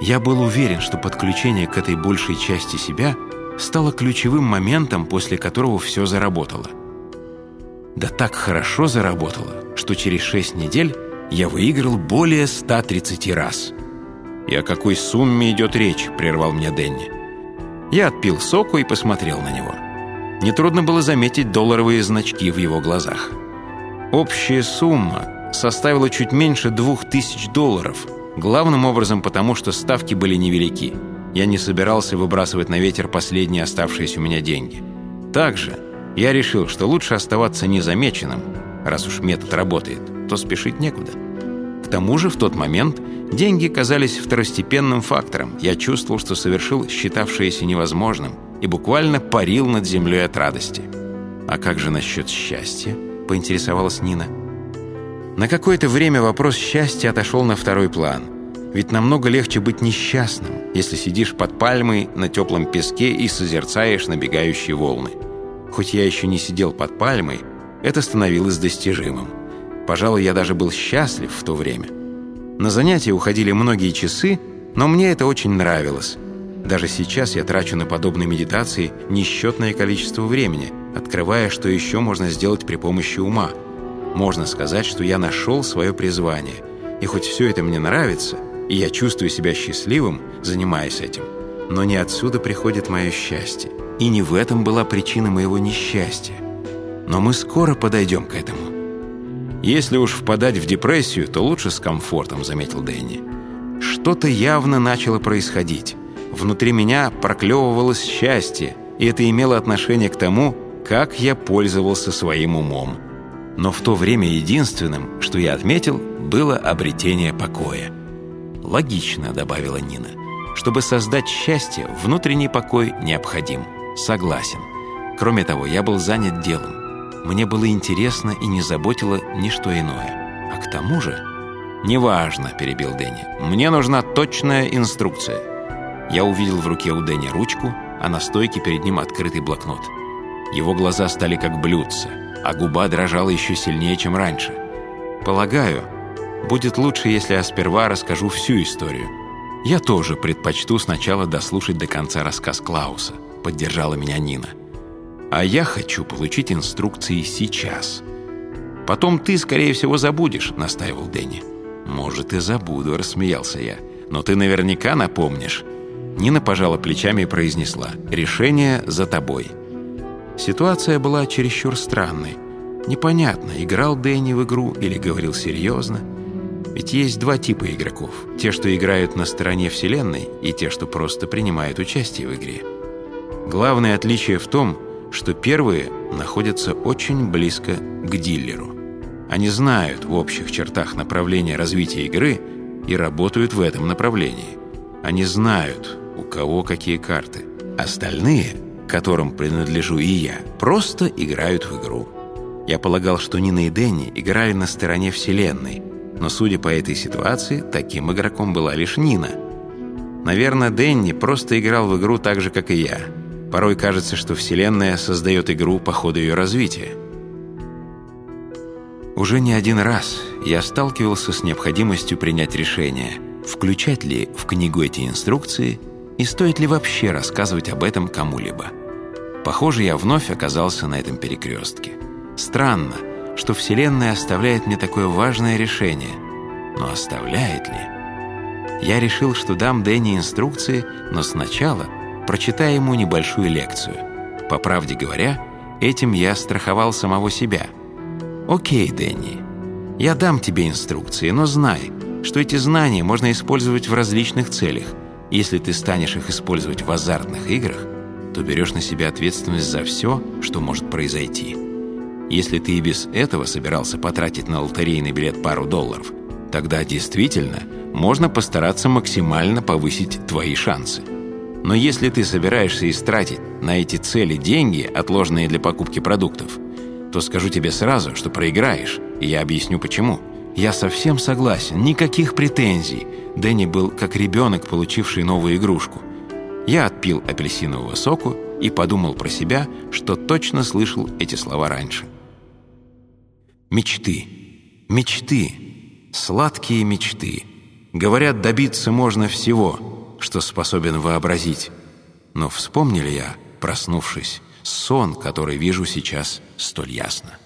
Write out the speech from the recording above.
Я был уверен, что подключение к этой большей части себя стало ключевым моментом, после которого все заработало. Да так хорошо заработало, что через шесть недель я выиграл более 130 раз. «И о какой сумме идет речь?» – прервал меня Дэнни. Я отпил соку и посмотрел на него. Нетрудно было заметить долларовые значки в его глазах. Общая сумма составила чуть меньше двух тысяч долларов, главным образом потому, что ставки были невелики. Я не собирался выбрасывать на ветер последние оставшиеся у меня деньги. Также я решил, что лучше оставаться незамеченным, раз уж метод работает, то спешить некуда. К тому же в тот момент деньги казались второстепенным фактором. Я чувствовал, что совершил считавшееся невозможным и буквально парил над землей от радости. «А как же насчет счастья?» – поинтересовалась Нина. На какое-то время вопрос счастья отошел на второй план. Ведь намного легче быть несчастным, если сидишь под пальмой на теплом песке и созерцаешь набегающие волны. Хоть я еще не сидел под пальмой, это становилось достижимым. Пожалуй, я даже был счастлив в то время. На занятия уходили многие часы, но мне это очень нравилось. Даже сейчас я трачу на подобные медитации несчетное количество времени, открывая, что еще можно сделать при помощи ума. Можно сказать, что я нашел свое призвание. И хоть все это мне нравится, и я чувствую себя счастливым, занимаясь этим, но не отсюда приходит мое счастье. И не в этом была причина моего несчастья. Но мы скоро подойдем к этому. «Если уж впадать в депрессию, то лучше с комфортом», — заметил Дэнни. «Что-то явно начало происходить. Внутри меня проклевывалось счастье, и это имело отношение к тому, как я пользовался своим умом. Но в то время единственным, что я отметил, было обретение покоя. «Логично», — добавила Нина. «Чтобы создать счастье, внутренний покой необходим. Согласен. Кроме того, я был занят делом. Мне было интересно и не заботило ничто иное. А к тому же... «Неважно», — перебил Дэнни. «Мне нужна точная инструкция». Я увидел в руке у Дэнни ручку, а на стойке перед ним открытый блокнот. Его глаза стали как блюдца, а губа дрожала еще сильнее, чем раньше. «Полагаю, будет лучше, если я сперва расскажу всю историю. Я тоже предпочту сначала дослушать до конца рассказ Клауса», — поддержала меня Нина. А я хочу получить инструкции сейчас. Потом ты, скорее всего, забудешь, настаивал Дэнни. Может, и забуду, рассмеялся я. Но ты наверняка напомнишь. Нина пожала плечами и произнесла. Решение за тобой. Ситуация была чересчур странной. Непонятно, играл Дэнни в игру или говорил серьезно. Ведь есть два типа игроков. Те, что играют на стороне Вселенной, и те, что просто принимают участие в игре. Главное отличие в том, что первые находятся очень близко к дилеру. Они знают в общих чертах направления развития игры и работают в этом направлении. Они знают, у кого какие карты. Остальные, которым принадлежу и я, просто играют в игру. Я полагал, что Нина и Дэнни играли на стороне Вселенной, но, судя по этой ситуации, таким игроком была лишь Нина. Наверное, Дэнни просто играл в игру так же, как и я – Порой кажется, что Вселенная создает игру по ходу ее развития. Уже не один раз я сталкивался с необходимостью принять решение, включать ли в книгу эти инструкции и стоит ли вообще рассказывать об этом кому-либо. Похоже, я вновь оказался на этом перекрестке. Странно, что Вселенная оставляет мне такое важное решение. Но оставляет ли? Я решил, что дам Дэнни инструкции, но сначала – прочитая ему небольшую лекцию. По правде говоря, этим я страховал самого себя. «Окей, Дэнни, я дам тебе инструкции, но знай, что эти знания можно использовать в различных целях. Если ты станешь их использовать в азартных играх, то берешь на себя ответственность за все, что может произойти. Если ты и без этого собирался потратить на лотерейный билет пару долларов, тогда действительно можно постараться максимально повысить твои шансы. Но если ты собираешься истратить на эти цели деньги, отложенные для покупки продуктов, то скажу тебе сразу, что проиграешь, и я объясню почему. Я совсем согласен, никаких претензий. Дэнни был как ребенок, получивший новую игрушку. Я отпил апельсинового соку и подумал про себя, что точно слышал эти слова раньше. Мечты. Мечты. Сладкие мечты. Говорят, добиться можно всего – что способен вообразить. Но вспомнили я, проснувшись, сон, который вижу сейчас столь ясно.